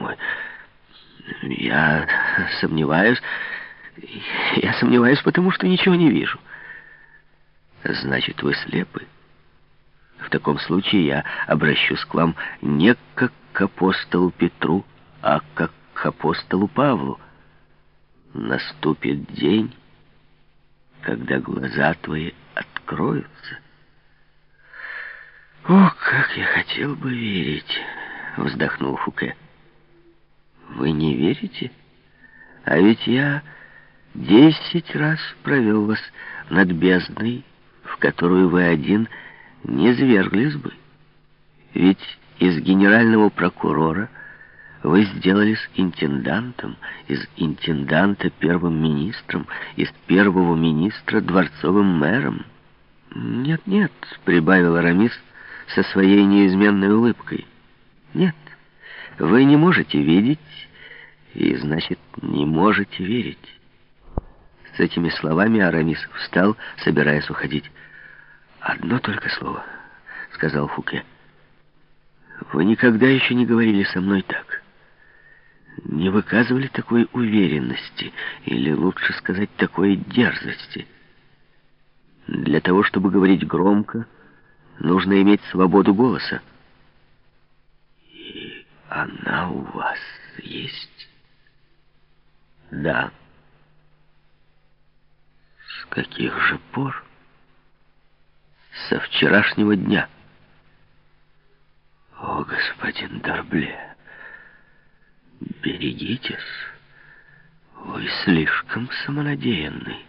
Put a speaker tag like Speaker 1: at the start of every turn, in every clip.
Speaker 1: мой. Я сомневаюсь. Я сомневаюсь, потому что ничего не вижу. Значит, вы слепы. В таком случае я обращусь к вам не как к апостолу Петру, а как к апостолу Павлу. Наступит день, когда глаза твои откроются. «О, как я хотел бы верить!» — вздохнул Фуке. «Вы не верите? А ведь я десять раз провел вас над бездной, в которую вы один не зверглись бы. Ведь из генерального прокурора вы сделались интендантом, из интенданта первым министром, из первого министра дворцовым мэром. «Нет-нет», — прибавил Арамис со своей неизменной улыбкой. «Нет, вы не можете видеть, и, значит, не можете верить». С этими словами Арамис встал, собираясь уходить. «Одно только слово», — сказал Фуке. «Вы никогда еще не говорили со мной так. Не выказывали такой уверенности, или, лучше сказать, такой дерзости. Для того, чтобы говорить громко, нужно иметь свободу голоса. Она у вас есть?» «Да». «С каких же пор?» со вчерашнего дня. О, господин Дорбле, берегитесь, вы слишком самонадеянный.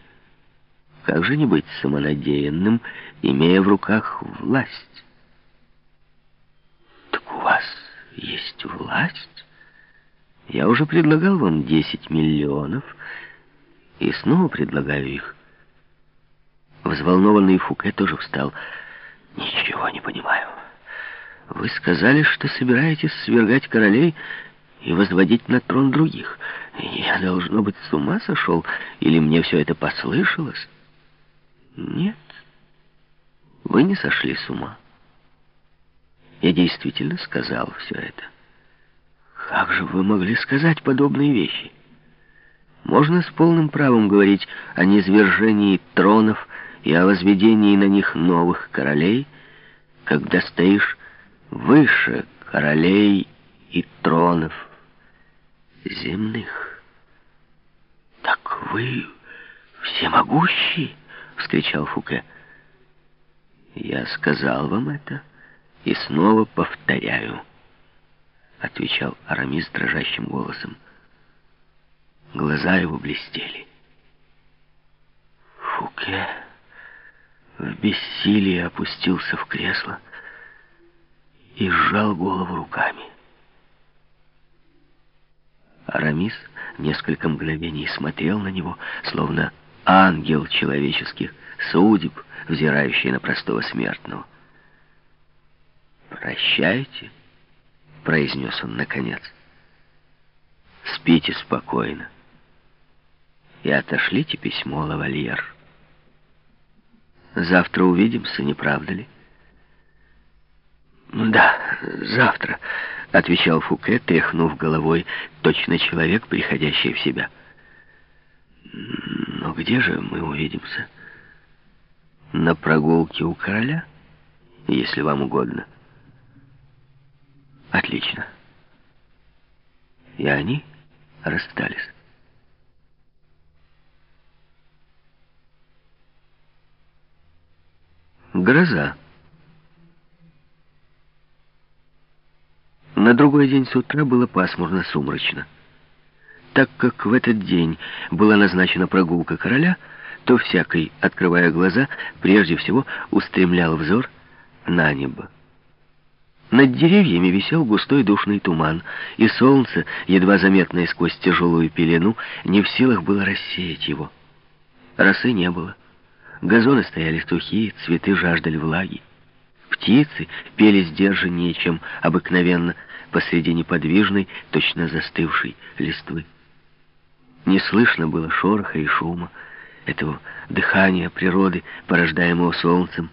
Speaker 1: Как же не быть самонадеянным, имея в руках власть? Так у вас есть власть? Я уже предлагал вам 10 миллионов, и снова предлагаю их. Взволнованный Фуке тоже встал. «Ничего не понимаю. Вы сказали, что собираетесь свергать королей и возводить на трон других. Я, должно быть, с ума сошел, или мне все это послышалось?» «Нет, вы не сошли с ума. Я действительно сказал все это. Как же вы могли сказать подобные вещи?» Можно с полным правом говорить о низвержении тронов и о возведении на них новых королей, когда стоишь выше королей и тронов земных. «Так вы всемогущий!» — вскричал Фуке. «Я сказал вам это и снова повторяю», — отвечал Арамис дрожащим голосом. Глаза его блестели. Фуке в бессилии опустился в кресло и сжал голову руками. Арамис несколько мгновений смотрел на него, словно ангел человеческих судеб, взирающий на простого смертного. «Прощайте», — произнес он наконец. «Спите спокойно и отошлите письмо лавальер». Завтра увидимся, не правда ли? «Да, завтра», — отвечал Фуке, тряхнув головой, точно человек, приходящий в себя. «Но где же мы увидимся?» «На прогулке у короля, если вам угодно». «Отлично». И они расстались. Гроза. На другой день с утра было пасмурно-сумрачно. Так как в этот день была назначена прогулка короля, то всякий, открывая глаза, прежде всего устремлял взор на небо. Над деревьями висел густой душный туман, и солнце, едва заметное сквозь тяжелую пелену, не в силах было рассеять его. Росы не было. Газоны стояли сухие, цветы жаждали влаги. Птицы пели сдержаннее, чем обыкновенно, посреди неподвижной, точно застывшей листвы. Не слышно было шороха и шума, этого дыхания природы, порождаемого солнцем,